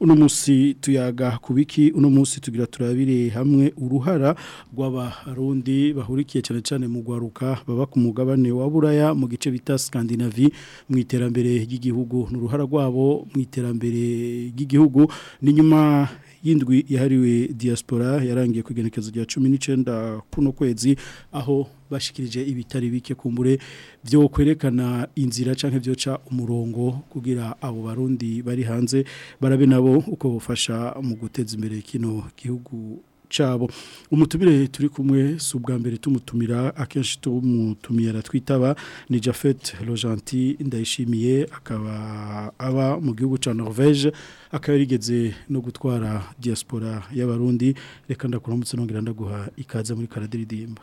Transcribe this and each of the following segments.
uno munsi tuyaga kubiki uno munsi tugira turabire hamwe uruhara rw'abarundi bahurikiye cyane cyane mu gwaruka baba ku mugabane wa buraya mu gice bita Scandinavie mu iterambere ry'igihugu n'uruhara rwabo mu iterambere ry'igihugu ni nyuma y'indwi yahariwe diaspora yarangiye kugenekezo rya cumi n'icyenda kuno kwezi aho bashikirije ibitari bike kumbure byo kwerekana inzira cyangwa byoca umurongo kugira abo barundi bari hanze barabe nabo uko bufasha mu guteza imbere kino gihugu cyabo umutubire turi kumwe si ubwa mbere tumutumira akenshi tumutumiye twitaba ni jafete rojanti ndayishimiye akaba aba mu gihugu cya norvege akaba yarigeze no gutwara diaspora y'abarundi reka ndakora ndongera ndaguha ikaze muri karadiridimba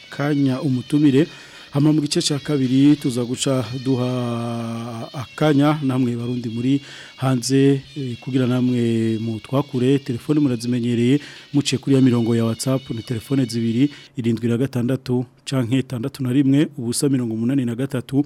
akanya umutumire hano mu gice cya kabiri tuza guca duha akanya namwe barundi muri hanze eh, kugira namwe mu twakure telefone murazimenyereye muciye kuri ya mirongo ya WhatsApp ni telefone zibiri irindwi na gatandatu cyangwa itandatu na rimwe ubusa mirongo umunani na gatatu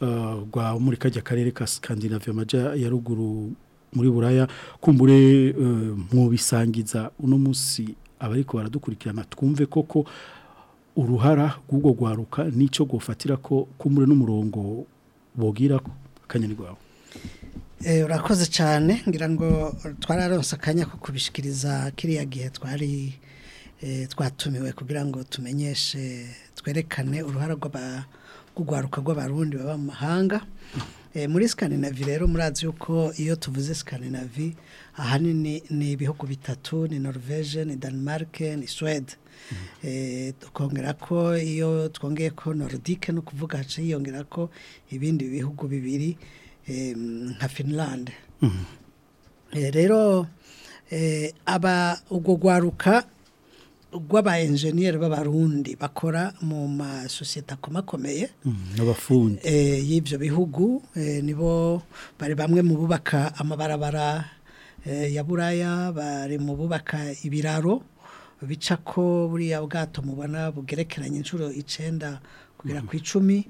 rwa eh, muri kajya karere ka Scandinavia maja ya ruguru muri buraya kumbure eh, mubisangiza uno munsi abariko baradukurikirana twumve koko uruhara rw'ubwo rwaruka nicyo gufatira ko kumbure n'umurongo bogira akanyoni rwawe Eh, urakoze cyane ngira ngo twararonse akanya ko kubishikiriza kiriya gihe twari eh, twatumiwe kugira ngo tumenyeshe twerekane uruhare rw'urwaruka rw'abarundi baba mu mahanga eh, muri sikandinavi rero murazi yuko iyo tuvuze sikandinavi ahanini ni ibihugu bitatu ni norvege ni denmark ni suwede tukongera ko iyo twongeye ko norudike ni ukuvuga haciye yongera ko ibindi bihugu bibiri nka eh, finilande mm-hmm. eh, rero eh, aba ubwo rwaruka rw'aba enjeniyeri b'abarundi bakora mu masosiyete akomakomeye mm-hmm. n'abafundi y'ibyo bihugu nibo bari bamwe mu bubaka amabarabara ya buraya bari mu bubaka ibiraro bica ko buriya bwato mubona bugerekeranye inshuro icyenda kugera ku icumi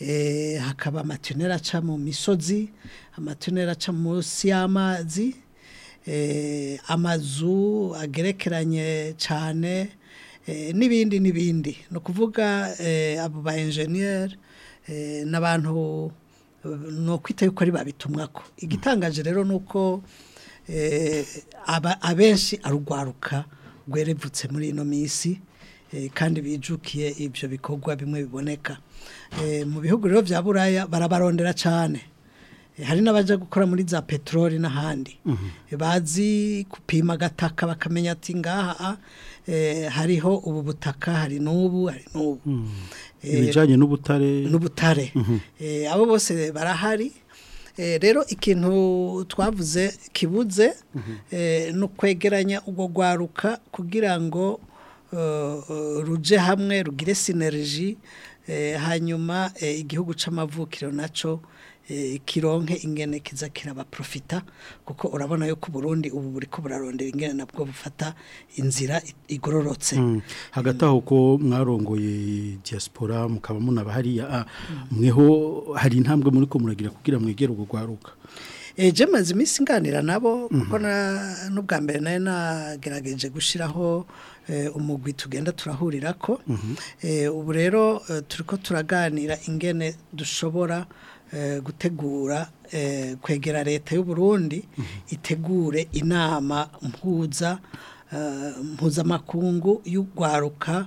Eh, hakaba amatuneri aca mu misozi amatuneri aca munsi y'amazi eh, amazu agerekeranye cyane eh, n'ibindi n'ibindi ni ukuvuga abo ba enjeniyeri n'abantu ni ukwita yuko ari ko igitangaje rero ni uko abenshi arugwaruka rwerevutse muri ino minsi kandi bijukiye ibyo bikorwa bimwe biboneka Eh, mu bihugu rero bya buraya barabarondera cyane eh, hari n'abajya gukora muri za peteroli n'ahandi mhm. bazi gupima agataka bakamenya ati ngaha eh, hariho ubu butaka hari n'ubu hari n'ubu mhm. ibijyanye n'ubutare n'ubutare mhm. abo bose barahari rero ikintu twavuze kibuze no kwegeranya ubwo rwaruka kugira ngo ruje hamwe rugire sineriji Eh, hanyuma eh, igihugu cy'amavukiro nacyo eh, kironke ingene kiza kirabaprofita kuko urabona yo ku Burundi ubu buri ko burarondera ingene nabwo bufata inzira igororotse mm. hagati aho ko mwarongoye diaspora mukaba munaba hariya ah, mm. mweho hari intambwe muri ko muragira kugira mwegere ubwo rwaruka eje maze iminsi nganira nabo kuko mm-hmm. n'ubwa mbere nayo nagerageje gushyiraho Eh, umugwi tugenda turahurira ko mhm. eh, ubu rero eh, turi ko turaganira ingene dushobora gutegura kwegera leta y'u Burundi mhm. itegure inama mpuza mpuzamakungu y'urwaruka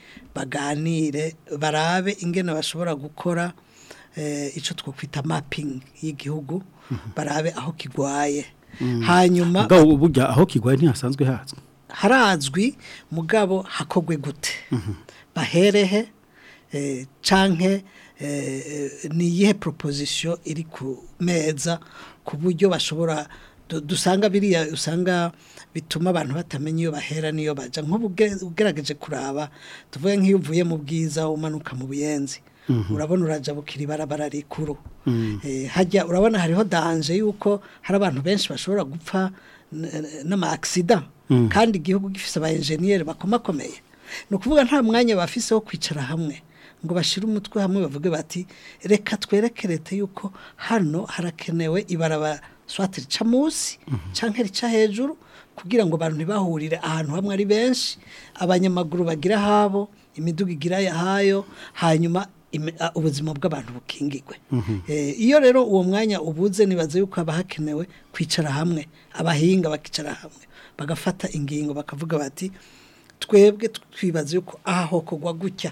baganire barabe ingene bashobora gukora icyo twakwita mapping y'igihugu barabe aho kigwaye Mm. hanyuma burya aho kigwaye ntihasanzwe hazwi harazwi mugabo hakogwe gute mhm. baherehe eh, canke eh, ni ye proposition iri ku meza ku buryo bashobora dusanga biriya usanga bituma abantu batamenya iyo bahera n'iyo bajya nk'ubu ugerageje kuraba tuvuye nk'iyo mu bwiza umanuka mu buyenzi Mm-hmm. urabona uraza bukira ibarabara rikuru mm. eh, hajya urabona hariho danje yuko hari abantu benshi bashobora gupfa n'amaakisida mm. kandi igihugu gifise aba enjeniyeri bakomakomeye ni ukuvuga nta mwanya bafise wo kwicara hamwe ngo bashire umutwe hamwe bavuge bati reka twereke yuko hano harakenewe ibaraba swate rica munsi rica mm-hmm. hejuru kugira ngo abantu ntibahurire ahantu hamwe ari benshi abanyamaguru bagira habo imiduga igira yahayo hanyuma ubuzima bw'abantu bukingigwe eh, iyo rero uwo mwanya ubuze nibaze yuko haba hakenewe kwicara hamwe abahinga bakicara hamwe bagafata ingingo bakavuga bati twebwe twibaze yuko aha hokogwa gutya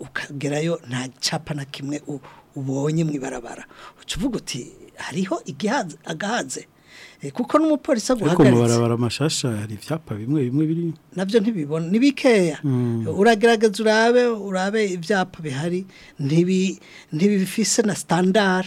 ukagerayo nta chapa na kimwe ubonye mu ibarabara uca uvuga uti hariho agahanze eh, kuko n'umupolisi aguhagaritse ariko barabara amashasha hari ibyapa bimwe bimwe biri nabyo ntibibona ni hmm. uragerageza urabe urabe ibyapa bihari ntibi ntibifise na standard.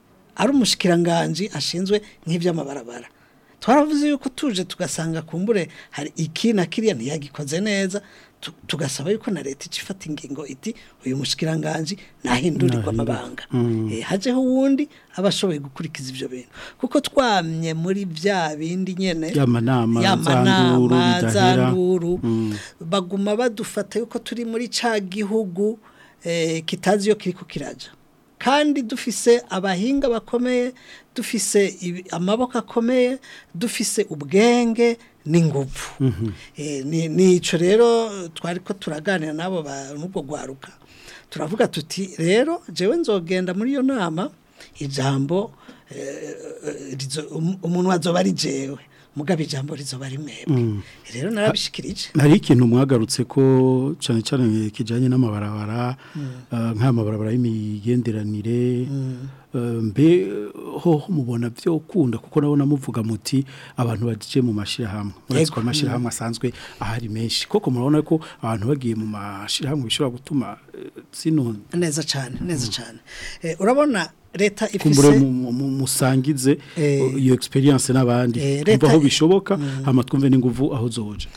ari umushikiranganji ashinzwe nk'iby'amabarabara twaravuze yuko tuje tugasanga kumbure hari iki na kiriya ntiyagikoze neza tugasaba yuko na leta icifata ingingo iti uyu mushikiranganje nahindurirwa amabanga mm. eh, hajeho uwundi abashoboye gukurikiza ibyo bintu kuko twamye muri bya bindi nyene y'amanama zanduru mm. baguma badufata yuko turi muri cya gihugu eh, kitazi yo kiriko kiraja kandi dufise abahinga bakomeye dufise amaboko akomeye dufise ubwenge n'ingufu mhm. eh, nicyo rero twari ko turaganira n'abo n'ubwo rwaruka turavuga tuti rero jewe nzogenda muri iyo nama ijambo eh, eh, um, umuntu wazoba ari jewe mugabe ijambo rizoba rimwebwe mm. rero narabishikirije hari ikintu mwagarutse ko cyane cyane kijyanye n'amabarabara mm. eh, nk'amabarabara y'imigenderanire mm. eh, mbe ho mubona byo ukunda kuko nabona muvuga muti abantu bagiye mu mashyirahamwe uretse eh, ko amashyirahamwe asanzwe ahari menshi koko murabona ko abantu bagiye mu mashyirahamwe bishobora gutuma sinunda neza cyane neza cyane urabona leta ifise musangize eh, iyo experience n'abandi eh, aho bishoboka mm. amatwumve n'inguvu aho zoje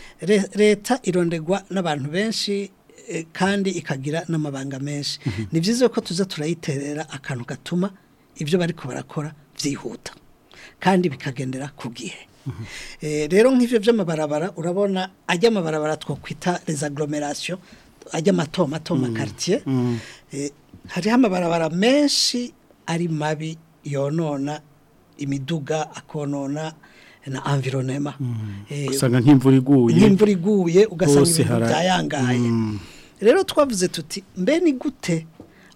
leta irondegwa n'abantu benshi eh, kandi ikagira n'amabanga menshi mhm. ni byiza ko tuza turayiterera akantu gatuma ibyo bari barakora byihuta kandi bikagendera ku gihe mhm. rero nk'ibyo by'amabarabara urabona ajya amabarabara twokwita les agglomération ajya mato mato ma mm. quartier mm. hariho amabarabara menshi ari mabi yonona imiduga akonona na environema mm. eh, usanga nk'imvura iguye nk'imvura iguye ugasanga byayangaye mm. rero twavuze tuti mbe ni gute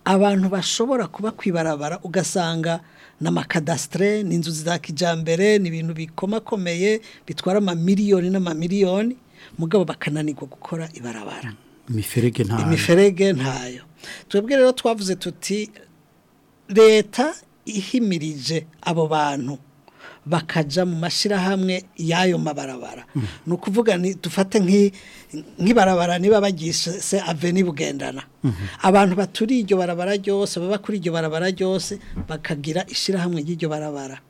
abantu bashobora kuba kwibarabara ugasanga n'amakadasitire ni za kijambere ni ibintu bikomakomeye bitwara amamiliyoni n'amamiliyoni mugabo bakananirwa gukora ibarabara mm. imiferege ntayo imiferege ntayo twebwe rero twavuze tuti leta ihimirije abo bantu bakajya mu mashyirahamwe y'ayo mabarabara mm. ni ukuvuga dufate nk'ibarabara niba bagise ave n'ibugendana mm-hmm. abantu baturi iryo barabara ryose baba kuri iryo barabara ryose bakagira ishyirahamwe ry'iryo barabara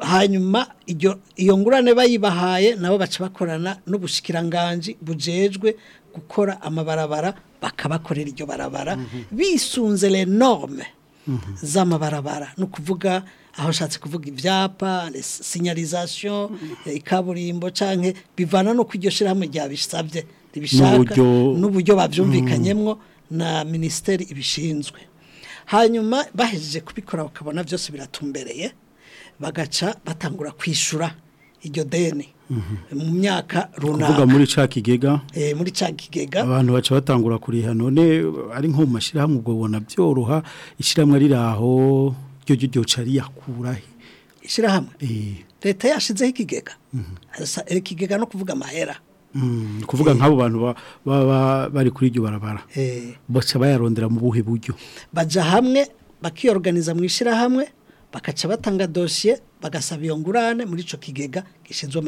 hanyuma iyo ngurane bayibahaye nabo baca bakorana n'ubushikiranganji bujejwe gukora amabarabara bakabakorera iryo barabara mhm. bisunze renorme z'amabarabara ni ukuvuga aho ushatse kuvuga ibyapa sinyarizasiyo ikaburimbo mm-hmm. eh, canke bivana no iryo shyirahamwe bisabye ribishaka n'uburyo babyumvikanyemo mm-hmm. na minisiteri ibishinzwe hanyuma bahejeje kubikora bakabona byose biratumbereye bagaca batangura kwishyura iryo deni mu myaka runaka kuvuga muri cya kigega eh, muri cya kigega abantu baca batangura kuriha none ari nko mu mashyirahamwe ubwo ubona byoroha ishyirahamwe riri aho ryo ryoca riyakurahe ishyirahamwe eh. leta yashyizeho ikigega eh, ikigega no kuvuga amahera mm, kuvuga nk'abo bantu baba bari kuri iryo barabara baca bayarondera mu buhe buryo bajya hamwe bakiyoruganiza mu ishyirahamwe bakaca batanga dosiye bagasaba iyo ngurane muri icyo kigega gishinzwe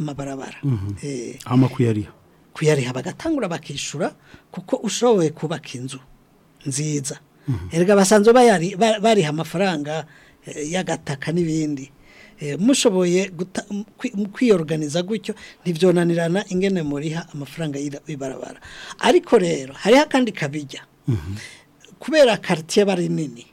amabarabara hano mhm. eh, kuyariha kuyariha bagatangura bakishyura kuko ushoboye kubaka inzu nziza mhm. erega basanzwe bariha amafaranga eh, y'agataka n'ibindi eh, mushoboye kwiyoruganiza gutyo ntibyonanirana ingene muriha amafaranga y'ibarabara ariko rero hariho kandi kabijya mhm. kubera karitiye bari nini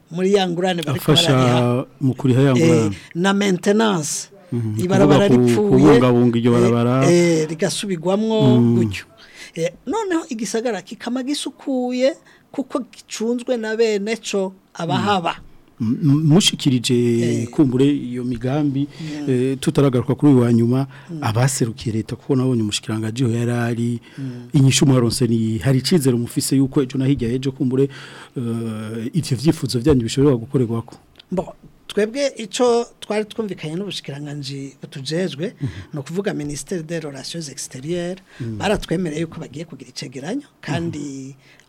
muri yangurane bari kwariha mu kuriha yangurane eh, na maintenance mhm. ibarabara ripfuye kubungabunga iryo barabara eh, eh, rigasubigwamwo mhm. gutyo Eh, noneho igisagara kikama gisukuye kuko gicunzwe na bene cyo abahaba mm. Mm, mm, mushikirije eh. kumbure iyo migambi eh, tutaragaruka kuri uyu wa nyuma abaserukiye leta kuko nabonye umushikirangajiho yari ari inyishu umuharonse ni hari icyizere umufise y'uko ejo na hirya kumbure ibyo byifuzo byanyu bishobora gukorerwa ko twebwe icyo twari twumvikanye n'ubushikiranganji butujejwe mhm. ni ukuvuga minisiteri de rorasiyo egisiteriyeri mhm. baratwemereye yuko bagiye kugira icegeranyo mhm. kandi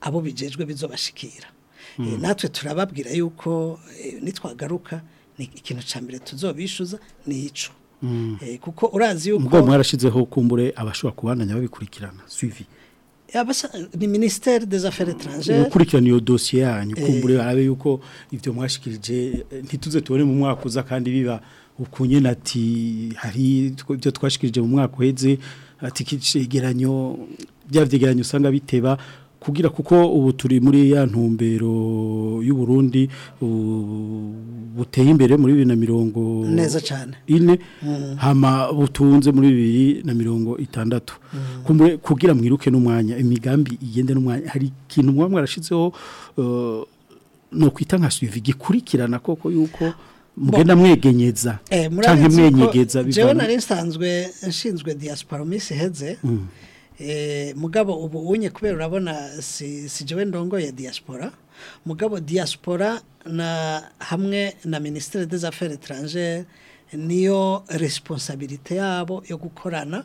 abo bigejwe bizobashikira eh, natwe turababwira yuko eh, nitwagaruka ni ikintu cya mbere tuzobishyuza ni ico eh, kuko urazi yuko ubwo mwarashyizeho kumbure abashobora kubandanya babikurikirana suivi ni minisiteri des affaires étrangères gukurikirana iyo dosiye yanyu kumbure barabe eh. yuko ibyo mwashikirije eh, ntituze tubone mu mwaka uza kandi biba ukunye ati hari ibyo twashikirije mu mwaka uheze ati ikigeranyo bya usanga biteba kugira kuko ubu turi muri ya ntumbero y'u Burundi buteye imbere muri 2040 neza cyane ine mm. hama butunze muri 2060 mm. kumbe kugira mwiruke n'umwanya imigambi igende n'umwanya hari ikintu mwamwe arashizeho uh, no kwita nka suivi gikurikirana koko yuko mugenda mwegenyeza eh, cyangwa mwenyegeza bivanye jewe nari nshinzwe diaspora miss heze mm. Eh, mugabo ubu unye kubera urabona si jowe ndongo ya diaspora mugabo diaspora na hamwe na minisiteri des affaires étrangères niyo responsabilite yabo yo gukorana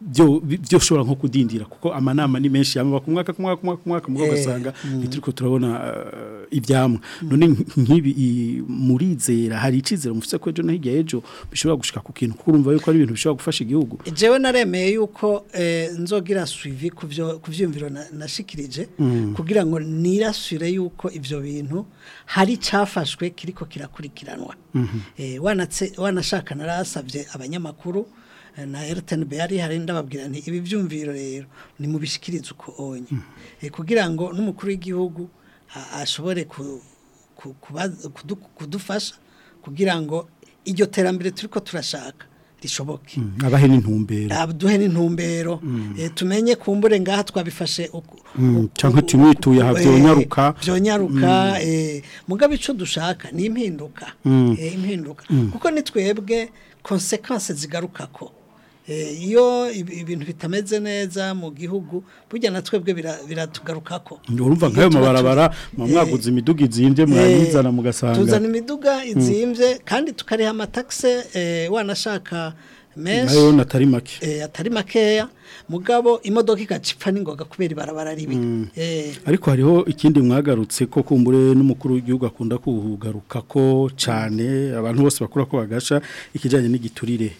byo ushobora nko kudindira kuko amanama ni menshi yaba ku mwaka ku mwaka ku mwaka ku mwaka mugabo eh, ugasanga mm. turabona eh, ibyamwa mm. none nk'ibi murizera hari icyizere mufite ko ejo no hirya y'ejo bishobora gushika ku kintu kuko urumva yuko ari ibintu bishobora gufasha igihugu jewe naremeye yuko eh, nzogira suivi ku byumviro nashikirije mm. kugira ngo nirasure yuko ibyo bintu hari icyafashwe kiriko kirakurikiranwa mhm. wanashaka narasabye abanyamakuru na Elton Beari hari ndababwira nti ibi byumviro rero ni mu uko onye hmm. eh, kugira ngo n'umukuru w'igihugu ashobore kudufasha kugira ngo iryo terambere turi turashaka rishoboke hmm. abahe n'intumbero abaduhe n'intumbero hmm. eh, tumenye kumbure ngaha twabifashe cyangwa tumwituye aha byonyaruka eh, byonyaruka mugabe icyo dushaka ni impinduka impinduka kuko ni twebwe konsekanse zigaruka ko Eh, iyo ibintu bitameze neza mu gihugu burya na twebwe biratugarukako urumva nk'ayo mabarabara mwamwaguze eh, imiduga izimbye mwayizana eh, mugasanga tuzana imiduga hmm. izimbye kandi tukariha amatakisi wanashaka mesh nayo natari make atari makeya mugabo imodoka ikacipa n'ingoga kubera ibarabara ribi hmm. ariko hariho ikindi mwagarutse ko kumbure n'umukuru w'igihugu akunda kugaruka ko cyane abantu bose bakura ko bagasha ikijanye n'igiturire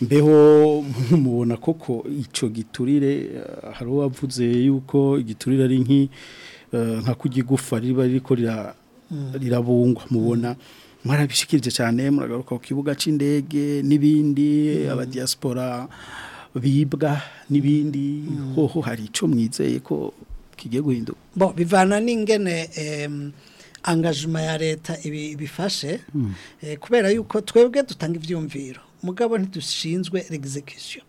mbeho mubona koko icyo giturire eh, hari uwavuze yuko igiturire ari eh, nka kugigufa riba riko mm. rirabungwa mubona mm. mwarabishikirije cyane muragaruka ku kibuga cy'indege n'ibindi mm. abadiyasipora bibwa n'ibindi hoho hari icyo mwizeye ko kigiye guhinduka bo bivana n'ingene angajima ya leta ibifashe eh, kubera yuko twebwe dutanga ibyumviro mugabo ntidushinzwe execution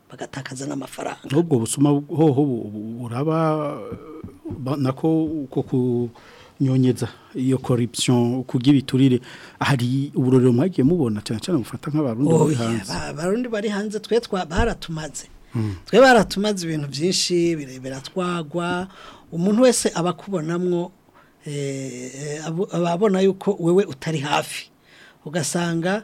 bagatakaza n'amafaranga ubwo busuma hoho buraba nako uko nyonyeza iyo corruption kugira iturire hari uburorero mwagiye mubona cyane cyane mufata nk'abarundi bari oh, hanze abarundi bari hanze twe twa baratumaze hmm. twe baratumaze ibintu byinshi birebera twagwa umuntu wese abakubonamwo eh, ababona yuko wewe utari hafi ugasanga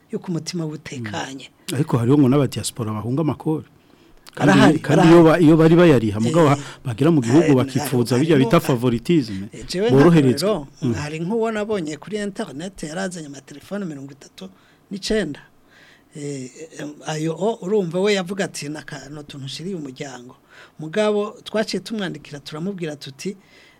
yuko umutima utekanye mm. ariko hariho ngo diaspora bahunga amakori kandi iyo bari bayariha mugabo eh, bagira mu gihugu bakifuza bijya bita favoritisme boroherezwa mm. hari nk'uwo nabonye kuri internet yarazanye amatelefone mirongo itatu n'icyenda ayo urumva we yavuga ati n'akantu tuntu ushiriye umuryango mugabo twaciye tumwandikira turamubwira tuti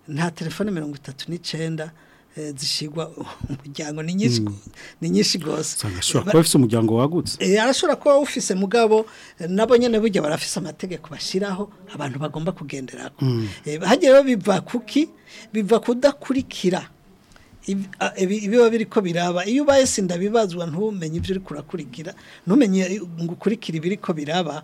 nta telefone mirongo itatu n'icyenda eh, zishyirwa umuryango ni nyinshi hmm. rwose ashobora kuba afite umuryango wagutse eh, arashobora kuba awufise mugabo eh, nabo nyine bujya barafise amategeko bashyiraho abantu bagomba kugenderaho hmm. hagiye biva kuki biva kudakurikira ibiba biri ko biraba iyo ubaye sindabibazwa bibazwa ntumenye ibyo uri kurakurikira ntumenye ngo ukurikire ibiri ko biraba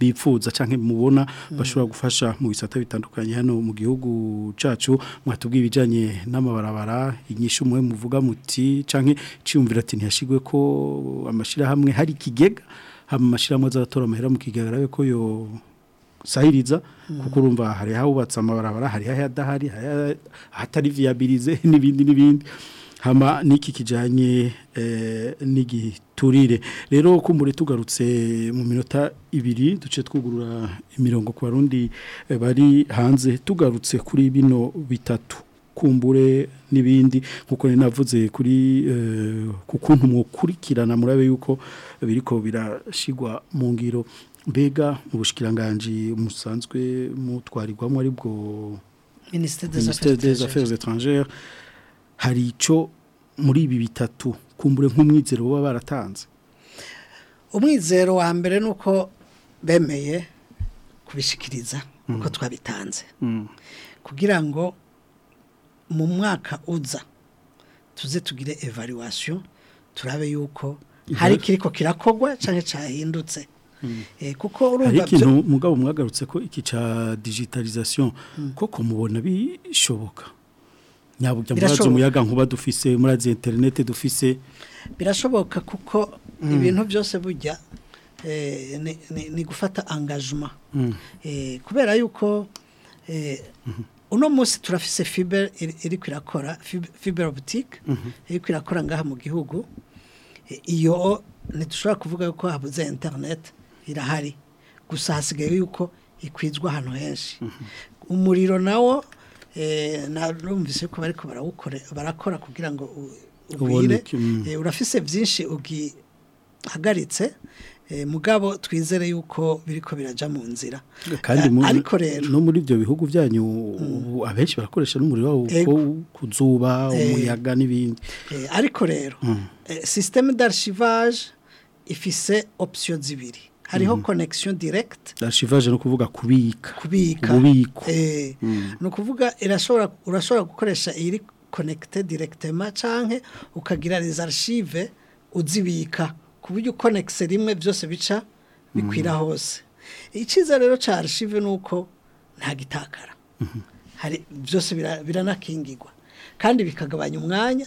bipfuza cyangwa mubona bashobora gufasha mu bisata bitandukanye hano mu gihugu cacu mwatubwiye ibijyanye n'amabarabara umwe muvuga muti cyangwa ati ntiyashyirwe ko amashyirahamwe hari ikigega haba amashyirahamwe azatora amahera mu kigaragara ko yo sahiriza hmm. kuko urumva hari ahubatse amabarabara hari ayadahari hatari viyabirize n'ibindi n'ibindi hama niki kijanye eh, n'igiturire rero kumbure tugarutse mu minota ibiri duce twugurura imirongo ku barundi eh, bari hanze tugarutse kuri bino bitatu kumbure n'ibindi nkuko navuze kuri eh, ku kuntu mukurikirana murabe yuko biriko birashigwa mu ngiro mbega mu bushikiranganji musanzwe mutwarirwamo ari bwo ministère des affaires, étrangères hari ico muri ibi bitatu kumbure nk'umwizero baba baratanze umwizero wa mbere nuko bemeye kubishikiriza uko mm. twabitanze mm. kugira ngo mu mwaka uza tuze tugire evaluation turabe yuko hari kiriko kirakogwa cyane cyahindutse hmm. eh, kuko urumva ikintu mugabo mwagarutse ko iki ca digitalisation hmm. koko mubona bishoboka nyaburya murazo muyaga nkuba dufise murazi internet dufise birashoboka kuko hmm. ibintu byose bujya eh, ni gufata engagement eh, kubera yuko uno munsi turafise fibere iri kwirakora fibere butike mhm. iri kwirakora ngaha mu gihugu iyo ntidushobora kuvuga yuko habuze internet irahari gusa hasigaye yuko ikwizwa ahantu henshi mhm. umuriro nawo eh, narumvise ko bariko barakora kugira ngo ubire mm. eh, urafise byinshi ugihagaritse Eh, mugabo twizere yuko biriko biraja mu nzira kandi eh, ariko rero no muri ibyo bihugu byanyu mm. abenshi barakoresha n'umuriro wabo kuzuba eh. umuyaga n'ibindi ariko rero mm. systeme d'archivage ifise option zibiri hariho mm. connection direct archivage no kuvuga kubika kubika ububiko no kuvuga irashobora urashobora gukoresha iri connected directement canke ukagira les archives uzibika ku buryo rimwe byose bica mm-hmm. bikwira hose icyiza rero cya arishive ni uko ntagitakara mm-hmm. byose biranakingirwa kandi bikagabanya umwanya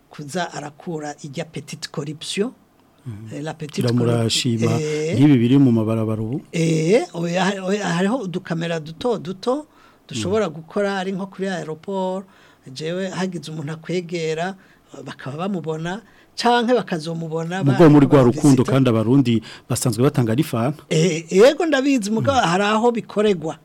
kuza arakura ijya petite corruption mhm. eh, la petite murashima eh. nk'ibi biri mu mabarabara ubu eh hariho udukamera duto duto dushobora mm. gukora ari nko kuri aeroport jewe hagize umuntu akwegera bakaba bamubona canke bakazomubona mugo muri rwa rukundo kandi abarundi basanzwe batanga rifana eh yego ndabizi mugo mm. hari aho bikoregwa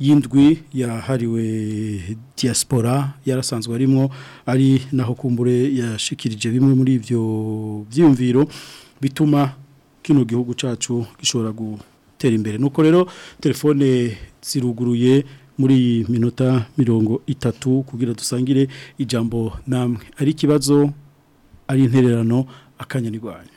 y'indwi yahariwe diaspora yarasanzwe arimo ari naho kumbure yashikirije bimwe muri ibyo byiyumviro bituma kino gihugu cyacu gishobora gutera imbere nuko rero telefone ziruguruye muri minota mirongo itatu kugira dusangire ijambo namwe ari ikibazo ari intererano akanya akanyanirwanya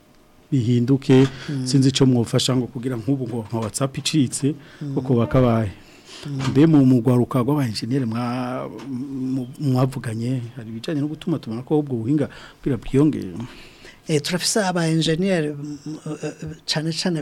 bihinduke mm. sinzi icyo mwufasha ngo kugira nk'ubu ngo nka watsapu icitse mm. kuko bakabaye mm. mbe mu mugwaruka rw'abanjeniyeri mwavuganye hari ibijyanye no gutuma tumana ko ubwo buhinga bwira bwiyongera eh, turafise abayenjeniyeri eh, eh, cyane cyane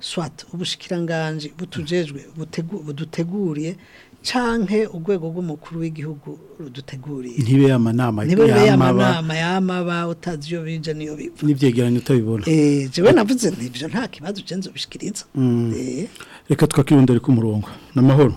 swat ubushikiranganje butujejwe buduteguriye canke urwego rw'umukuru w'igihugu ruduteguriye ntibe yamanama yamanama yamaba utazi iyo bija niyo biva n'ivyegeranyo utabibona eh jewe navuze ntivyo nta kibazo cenzo bishikiriza mm. eh reka twakirondere ku murongo namahoro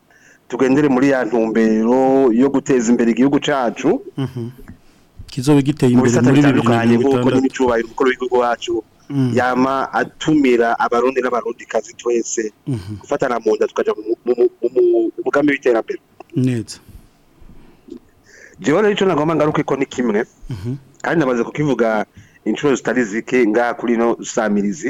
tugendere muri ya ntumbero yo guteza imbere igihugu cyacu mhm. kizoba giteye imbere muri bibiri na mirongo itandatu umukuru w'igihugu wacu mhm. yama atumira abarundi n'abarundikazi twese mhm. gufatana mu nda tukajya mu mugambi w'iterambere neza rero icyo nagomba ngaruke ko ni kimwe kandi namaze kukivuga inshuro zitari zike ngaha kuri ino samirizi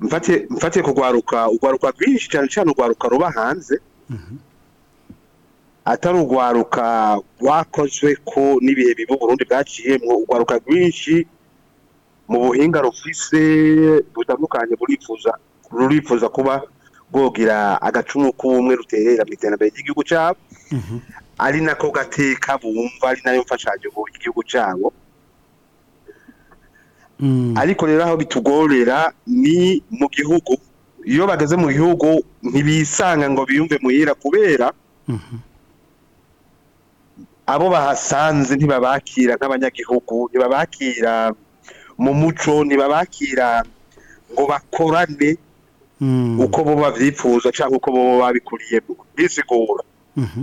mfate mfate kugwaruka ugwaruka rwinshi cyane cyane ugwaruka ruba hanze atari ugwaruka wakozwe ko n'ibihe bibi Burundi bwaciyemo urwaruka rwinshi mu buhinga rufise butandukanye burifuza rurifuza kuba bwogira agacumu k'ubumwe ruterera mu iterambere ry'igihugu cyabo mhm. ari nako gateka bumva ari nayo mfashanyo y'igihugu cyabo mm. ariko rero aho bitugorera ni mu gihugu iyo bageze mu gihugu ntibisanga ngo biyumve muhira kubera mhm. abo bahasanze ntibabakira nk'abanyagihugu ntibabakira mu muco ntibabakira ngo bakorane hmm. uko bo babyifuza cyangwa uko bo babikuriyemo bisigura mhm.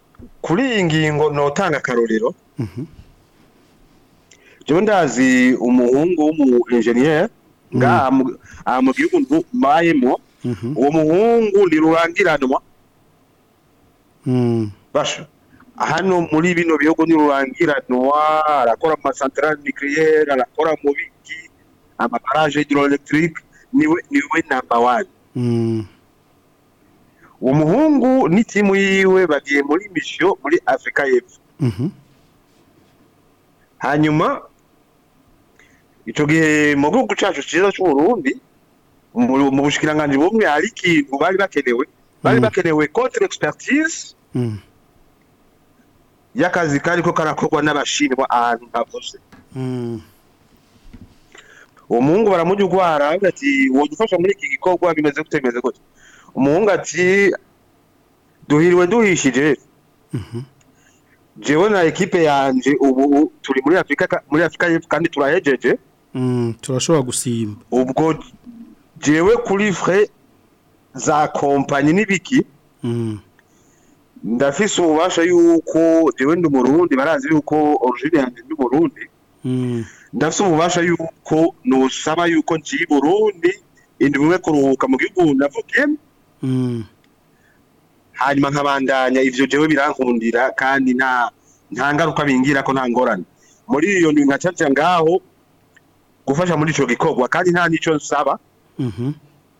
kuri iyi ngingo notanga akarorero jyewe ndazi umuhungu w'umu ngaha mu gihugu mbayemo uwo muhungu ni rurangiranwa basha hano muri bino bihugu n'ururangiranwa arakora amasantarari nikeliyeri arakora mu bigi amabaraje hidororegitirike niwe niwe namba wani hmm. umuhungu n'itimu yiwe bagiye muri misiyo muri afurika y'epfo mhm. hanyuma icyo gihe mu gihugu cyacu cyiza cy'uburundi mu bushikiranganji hari ikintu bari bakenewe bari hmm. bakenewe konti egisipatise hmm. y'akazi kariko karakorwa n'abashinwa ahantu navuze hmm. umuhungu baramujya ati wowe muri iki gikorwa bimeze gute bimeze gute umuhungu ati duhiriwe duhishije mhm. jewe na ekipe yanjye ubu turi muri afurika muri afurika kandi turahejeje hmm, turashobora gusimba ubwo jewe kuri fure za kompanyi n'ibiki hmm. ndafise ububasha yuko jewe ndi umurundi barazi yuko origine yanjye ndi umurundi hmm. ndafise ububasha yuko nosaba yuko nci burundi indimwe kuruhuka mu gihugu navukiyemo hmm. hanyuma nkabandanya ivyo jewe birankundira kandi nta nta ngaruka bingira ko nta ngorane muri iyo nkacaca ngaho gufasha muri icyo gikorwa kandi nta nicyo nsaba hmm.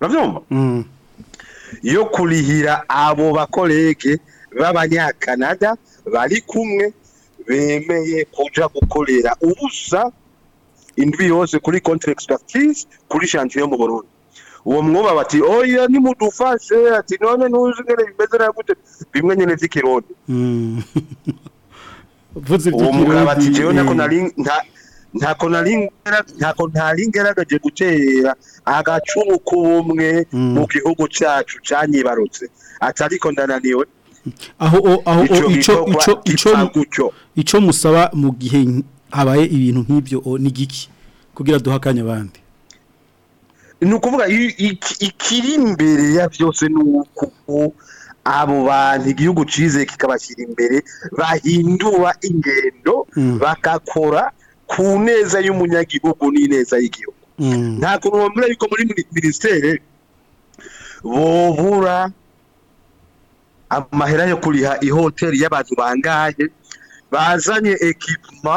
urabyumva mm. yo kurihira abo bakorege b'abanyakanada bari kumwe bemeye kujya gukorera ubusa indwi yose kuri konti egisipatise kuri shantiyo mu Burundi uwo mwuba bati oya nimudufashe ati none ntuzi ngene bimeze na gute bimwe nyene vy'ikirundi mm. uwo mwuba ati jewe ntako nari mm. ntako naringera ntako ntaringeragaje gutera agacumu kumwe mm. mu gihugu cyacu canyibarutse atari ariko ndananiwe aho aho ico ico ico ico musaba mu gihe habaye ibintu nk'ibyo ni giki kugira duhakanye abandi ni ukuvuga ikiri imbere ya byose ni uko abo bantu igihugu cize kikabashyira imbere bahindura ingendo mm. bakakora ku neza y'umunyagihugu n'ineza y'igihugu mm. nta kuntu yuko muri minisiteri bobura amahera yo kuriha ihoteli y'abantu bangahe bazanye ekipuma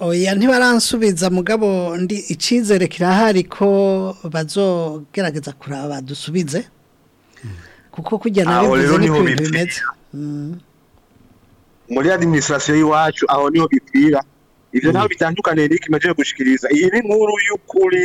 oya ntibaransubiza mugabo ndi icizere kirahari ko bazogerageza kuraba dusubize kuko kujya nabivuze ah, ni ko bimeze hmm. muri administration y'iwacu aho niho bipfira ivyo hmm. naho bitandukaniye n'iki maje gushikiriza iyi ni nkuru y'ukuri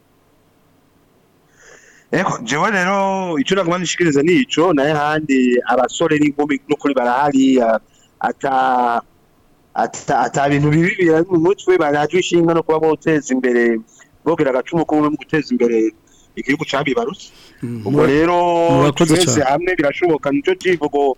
Eko jewe rero icyo nagomba nishikiriza nico naye handi abasore n'inkumi n'ukuri barahari ata ata ata bintu bibi biri mu mutwe barajwishinga no kuba boteza imbere bogera gacumu ko mu guteza imbere igihugu cyabibarutse mm-hmm. ubwo rero twese hamwe birashoboka nicyo kivugo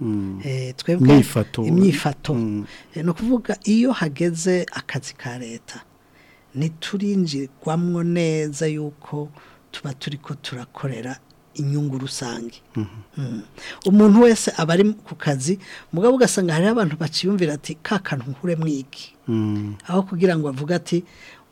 mm. twebwe imyifato mm. ni ukuvuga iyo hageze akazi ka leta ntiturinjirwamwo neza yuko tuba turi turakorera inyungu rusange mhm. mm. umuntu wese aba ku kazi mugabo ugasanga hari abantu baciyumvira ati ka kantu nture mwiki mm. aho kugira ngo bavuge ati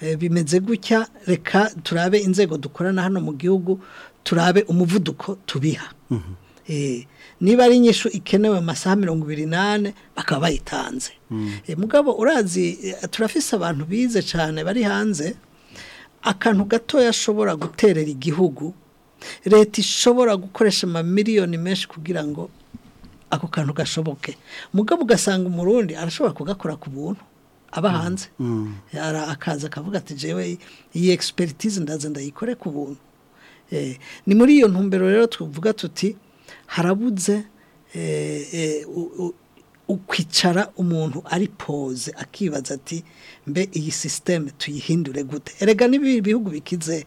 eh, bimeze gutya reka turabe inzego dukorana hano mu gihugu turabe umuvuduko tubiha mhm. niba ari inyishu ikenewe amasaha mirongo ibiri n'ane bakaba bayitanze mm. mugabo urazi turafise abantu bize cyane bari hanze akantu gatoya ashobora guterera igihugu leta ishobora gukoresha amamiliyoni menshi kugira ngo ako kantu gashoboke mugabo ugasanga umurundi arashobora kugakora ku buntu aba mm, hanze mm. akaza akavuga ati jewe iyi egisipiritize ndaza ndayikore ku buntu eh, ni muri iyo ntumbero rero tuvuga tuti harabuze eh, eh, ukwicara umuntu ari poze akibaza ati mbe iyi sisiteme tuyihindure gute erega n'ibi bihugu bikize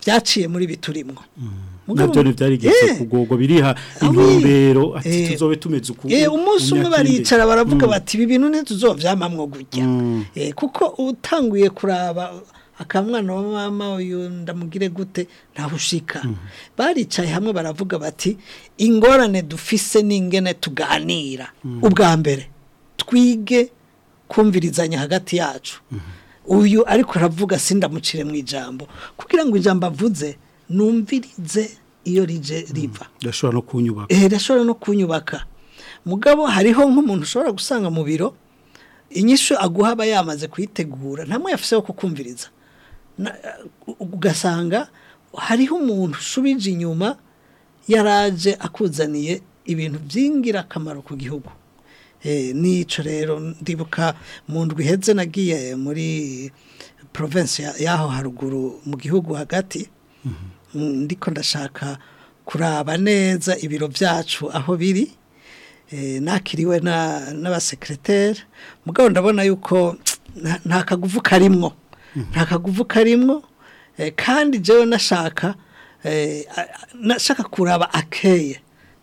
byaciye muri biturimo nabyo ntibyarigeze kugogo biriha intumbero ati tuzobe tumeze ukuntu umunsi umwe baricara baravuga bati ibi bintu ntituzobyamamwo gujya kuko utanguye kuraba akamwana wa mama uyu ndamugire gute ntahushika baricaye hamwe baravuga bati ingorane dufise n'ingene tuganira ubwa mbere twige kumvirizanya hagati yacu uyu ariko aravuga sindamucire mu ijambo kugira ngo ijambo avuze numvirize iyo rije mm, riva irashobora no kunyubaka irashobora eh, no kunyubaka mugabo hariho nk'umuntu ushobora gusanga mu biro inyishu aguha aba yamaze kuyitegura nta mwefuse wo kukumviriza eh, ugasanga hariho umuntu ushubije inyuma yaraje akuzaniye ibintu by'ingirakamaro ku gihugu Eh, n'ico rero ndibuka mu ndwi nagiye muri province yaho haruguru mu gihugu hagati mm-hmm. mm, ndiko ndashaka kuraba neza ibiro byacu aho biri eh, nakiriwe n'abasekreteri mugabo ndabona yuko nta kaguvu karimwo mm-hmm. nta eh, kandi jewe nashaka nashaka kuraba akeye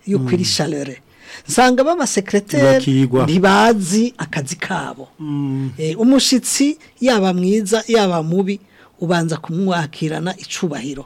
yuko iri mm-hmm. sharere nsanga b'abasekreteri ntibazi akazi kabo mm. eh, umushyitsi yaba mwiza yaba mubi ubanza kumwakirana icubahiro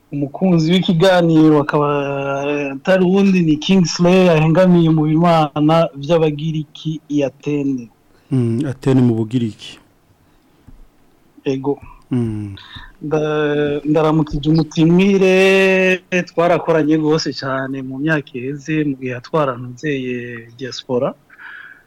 umukunzi w'ikiganiro akaba eh, atari uwundi ni kingisireyi ahengamiye mu bimana by'abagiriki i atene hmm, atene mu bugiriki ego hmm. ndaramukije umutimire twarakoranye rwose cyane mu myaka iheze mu gihe twaranuzeye diaspora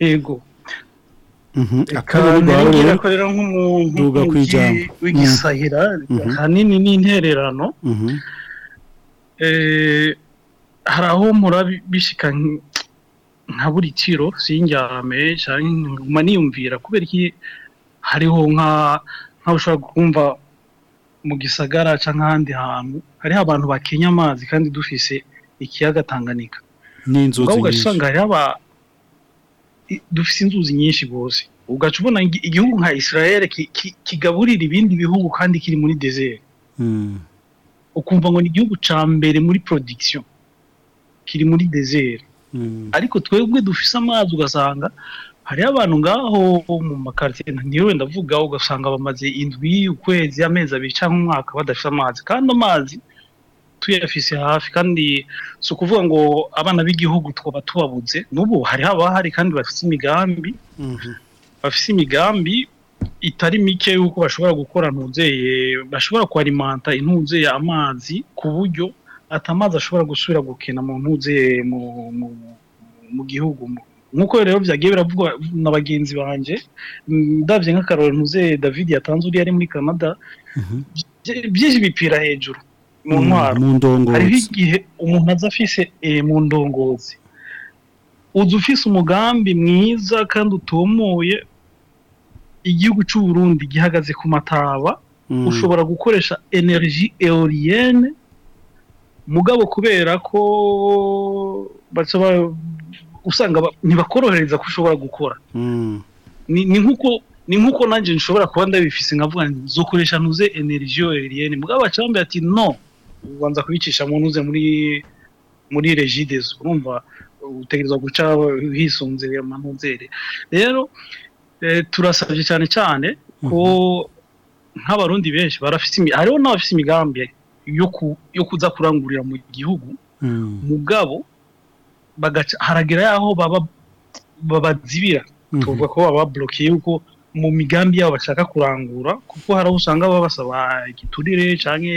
yego akabari akorera nk'umuntu w'igisahira ahanini ni intererano mm-hmm. Eh, hari aho murabishyika nka buri kiro sinjyame cyangwa niyumvira kubera iki hariho nka nk'aho ushobora kumva mu gisagara cyangwa ahandi hantu hariho abantu bakenya amazi kandi dufise ikiyaga tanganyika n'inzuzi nyinshi dufise inzuzi nyinshi rwose ugaca ubona igihugu nka israel kigaburira ibindi bihugu kandi kiri muri dezeri hmm. ukumva ngo ni igihugu cya mbere muri porodikisiyo kiri muri dezeri hmm. ariko twebwe dufise amazi ugasanga hari abantu ngaho mu makaritsiye niwe ndavuga ugasanga bamaze indwi ukwezi amezi abiri cyangwa umwaka badafite amazi kandi amazi tuyafise hafi kandi si ukuvuga ngo abana b'igihugu twaba tubabuze n'ubu hariho abahari kandi bafite imigambi mhm. bafite imigambi itari mike y'uko bashobora gukora ntuzeye bashobora kwarimanta intuzeye amazi ku buryo ati ashobora gusubira gukina mu ntuzeye mu gihugu nk'uko rero byagiye biravugwa na bagenzi banjye ndabye nk'akarore ntuzeye david yatanze uriya ari muri canada mhm. byinshi bipira hejuru mu mm, ntwaro hariho igihe umuntu aza afise e, mu ndongozi uzi ufise umugambi mwiza kandi utumuye igihugu cy'u Burundi gihagaze ku mataba mm. ushobora gukoresha energi eoriyene mugabo kubera ko usanga ntibakorohereza ko ushobora gukora mm. ni nk'uko ni nk'uko nanjye nshobora kuba ndabifise nkavuga nzokoresha ntuze enerji eoriyene mugabo bacambaye ati no ubanza kubicisha mu ntuze muri muri regidezo urumva utegereza guca hisunze amanuzere rero Eh, turasabye cyane cyane ko mhm. nk'abarundi benshi barafite hariho n'abafite imigambi yo kuza kurangurira mu gihugu mm. mugabo haragera yaho babazibira mhm. tuvuga ko baba bablokiye yuko mu migambi yabo bashaka kurangura kuko hari aho usanga babasaba igiturire cyangwa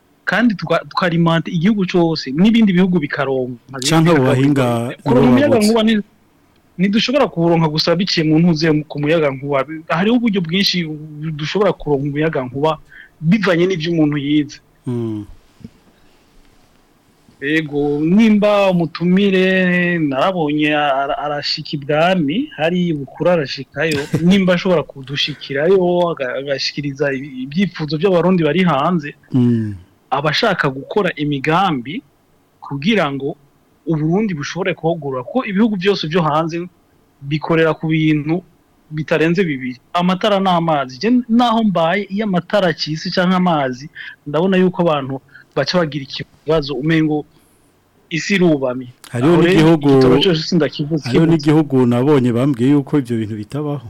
kandi tukarimante igihugu cyose n'ibindi bihugu bikaronka cyangwa abo bahinga ntidushobora kuronka gusa biciye mu ntuze ku muyaga hariho uburyo bwinshi dushobora kuronka umuyaga nkuba bivanye n'ibyo umuntu yize hmm. yego nimba umutumire narabonye arashika ibwami hari bukuru arashikayo nimba ashobora kudushikirayo agashikiriza ibyifuzo by'abarundi bari hanze mm. abashaka gukora imigambi kugira ngo uburundi bushobore kuhagura ko ibihugu byose byo hanze bikorera ku bintu bitarenze bibiri amatara n'amazi naho mbaye iyo amatara akisi cyangwa amazi ndabona yuko abantu baca bagira ikibazo umengo isi irubamye hariho n'igihugu hariho n'igihugu nabonye bambwiye yuko ibyo bintu bitabaho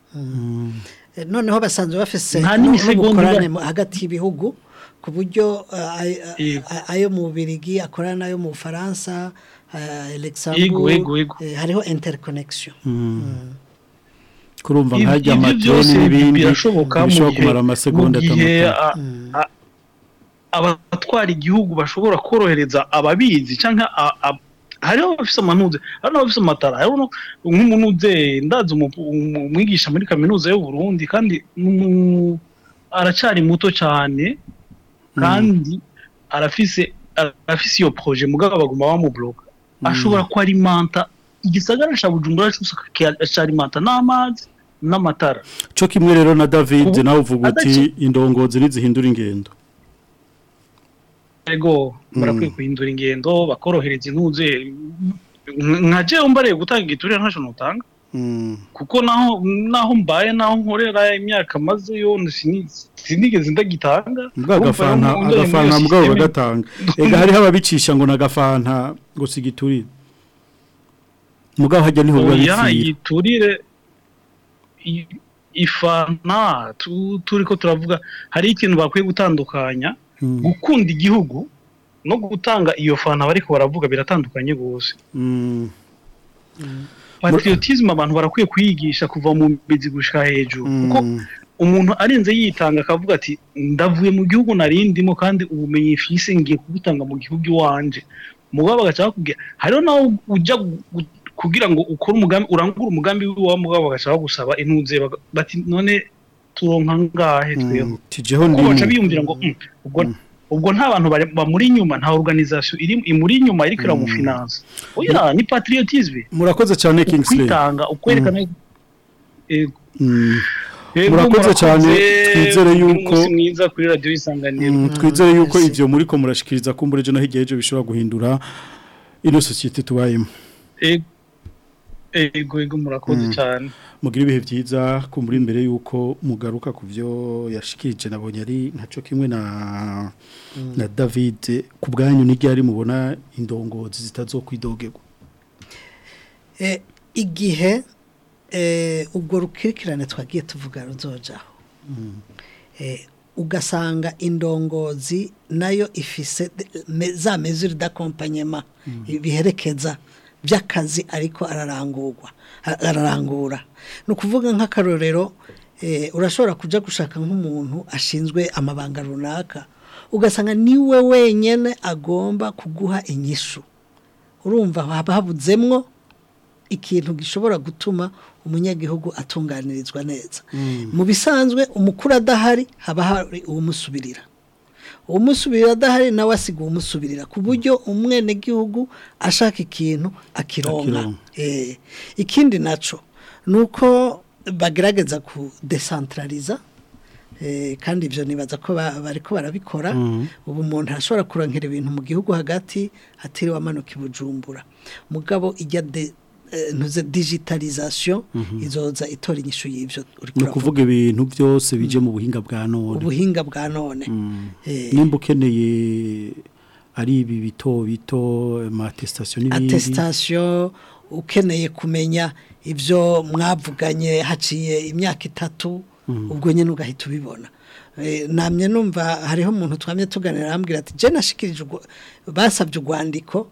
hmm. Eh, noneho basanzwe bafise ubukorane hagati y'ibihugu ku buryo eh, eh, ayo mu Bubiligi akorana n'ayo mu bufaransa hariho interconnection hmm. Hmm. kurumva nkajya amatoni n'ibindi bishobora kumara amasegonda atandukanye hmm. abatwara igihugu bashobora korohereza ababizi cyangwa hariho abafite amanuze hari n'abafite amatara hariho nk'umuntu ndazi umwigisha muri kaminuza y'u Burundi kandi aracyari muto cyane hmm. kandi arafise arafise iyo proje mugabo baguma bamuburoka hmm. ashobora kwarimanta igisagara cya bujumbura cyose akacarimanta n'amazi n'amatara cyo kimwe rero na david nawe uvuga uti indongozi ntizihindura ingendo rego barakwiye mm. guhindura ingendo bakorohereza intuze nka jewe mbareye gutanga igiturire ntacyo ntutanga mm. kuko naho naho mbaye naho nkorera imyaka maze yo sinigeze ndagitanga agafanta agafanta mbwabo bagatanga reka hariho ababicisha ngo ni agafanta gusa igiturire mugabo hajya niho biba igiturire ifana turi ko turavuga hari ikintu bakwiye gutandukanya Hmm. gukunda igihugu no gutanga iyo fana ariko baravuga biratandukanye rwose hmm. Hmm. patriotisme abantu barakwiye kuyigisha kuva mu mizi gushika hejuru kuko umuntu arenze yitanga akavuga ati ndavuye mu gihugu narindimo kandi ubumenyi mfise ngiye kubutanga mu gihugu iwanje mugabo bagashaka kugira hariho naho ujya kugira ngo ukore umugambi urangure umugambi w'iwawe mugabo bagashaka gusaba intuze bati none turonka ngahe mm, twebwe ngo mm, mm, ubwo nta bantu bamuri inyuma nta organisation iri imuri inyuma iriko iramufinansa oya ni patriotisme murakoze cyane Kingsley kwitanga ukwerekana murakoze cyane twizere yuko mwiza kuri radio isanganiro twizere yuko ivyo muriko murashikiriza kumbure je naho igihe bishobora guhindura ino societe tubayemo ego ego murakoze mm. cyane mugira ibihe byiza ku muri imbere y'uko mugaruka ku byo yashikirije nabonye ari ntaco kimwe na mm. na david ku bwanyu n'iryari mubona indongozi zitazo zitazokwidogerwa eh, igihe eh, ubwo rukirikirane twagiye tuvuga ruzojaho mm. eh, ugasanga indongozi nayo ifise za mezuri d'akompanyema biherekeza by'akazi ariko ararangurwa ararangura ni ukuvuga nk'akarorero eh, urashobora kujya gushaka nk'umuntu ashinzwe amabanga runaka ugasanga niwe wenyine agomba kuguha inyishu urumva habudzemwo ikintu gishobora gutuma umunyagihugu atunganirizwa neza mm. mu bisanzwe umukuru adahari haba hari uwumusubirira umusubirira adahari nawe asiga umusubirira ku buryo hmm. umwenegihugu ashaka ikintu akironka eh, ikindi nacyo ni uko bagerageza kudesantarariza eh, kandi ibyo nibaza ko bari ko barabikora hmm. ubu umuntu ashobora kuronkera ibintu mu gihugu hagati atiriwe amanuka i bujumbura mugabo ijya de Eh, ntuze digitalization mhm. izoza itora inyishu y'ibyo ni ukuvuga ibintu byose bije mu buhinga bwa none ubuhinga bwa none mm. eh. nimba ukeneye ari ibi bito bito amatesitasiyo n'ibindi atesitasiyo ukeneye kumenya ibyo mwavuganye haciye imyaka itatu mm. ubwo nyine ugahita ubibona eh, namye numva hariho umuntu twamye tuganira ambwira ati je jenashikirije basabye urwandiko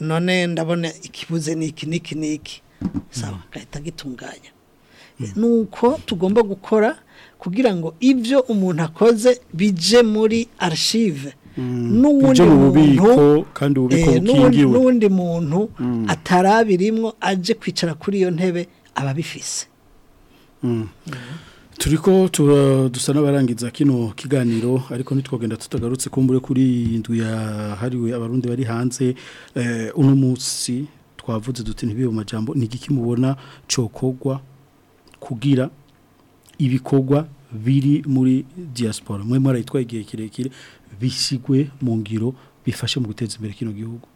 none ndabona ikibuze n'iki n'iki n'iki sawa agahita hmm. agitunganya Hmm. Nuko tugomba gukora kugira ngo ibyo umuntu akoze bije muri arishive hmm. eh, n'uwundi muntu n'undi hmm. muntu atarabirimwo ajye kwicara kuri iyo ntebe ababifise turi ko dusa n'abarangiza kino kiganiro ariko ntitwagenda tutagarutse kumbure kuri ya hariwe abarundi bari hanze eh, uno munsi twavuze duti ntibibe mu majyambere ntigiki mubona cokogwa kugira ibikorwa biri muri diaspora mwe mwari yitwaye igihe kirekire bisigwe mu ngiro bifashe mu guteza imbere kino gihugu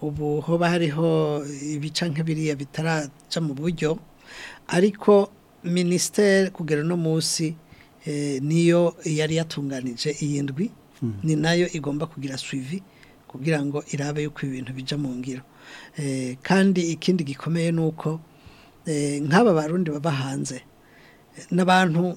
ubu hoba hariho ibica nk'ibiriya bitaraca mu buryo ariko minisiteri kugera no munsi eh, niyo yari yatunganije iyi ndwi mm. ni nayo igomba kugira suivi kugira ngo irabe yuko ibintu bijya mu ngiro eh, kandi ikindi gikomeye nuko uko nk'aba barundi baba hanze n'abantu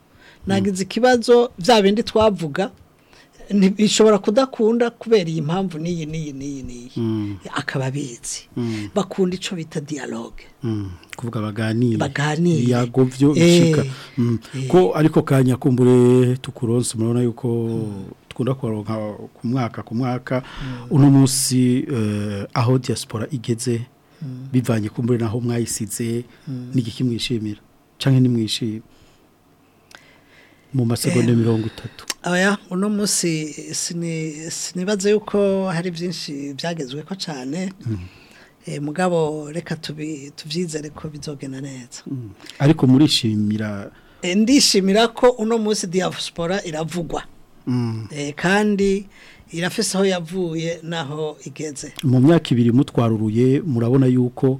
nagize ikibazo bya bindi twavuga bishobora kudakunda kubera iyi mpamvu n'iyi n'iyi n'iyi n'iyi mm. akaba abizi mm. bakunda icyo bita dialogue mm. kuvuga baganire baganire yagobyo eh. ishika eh. ko ariko kanya kumbure tukuronse murabona yuko tukunda kuronka ku mwaka ku mwaka uno munsi eh, aho diaspora igeze bivanye kumbure naho mwayisize n'igiki mwishimira cyangwa nimwishimira mu masegonda eh. mirongo itatu uno munsi sinibaze yuko hari byinshi byagezwe ko cyane mm. eh, mugabo reka tubi tubyizere ko bizogena neza mm. ariko murishimira eh, ndishimira ko uno munsi diyaspora iravugwa mm. kandi irafise aho yavuye n'aho igeze mu myaka ibiri mutwaruruye murabona yuko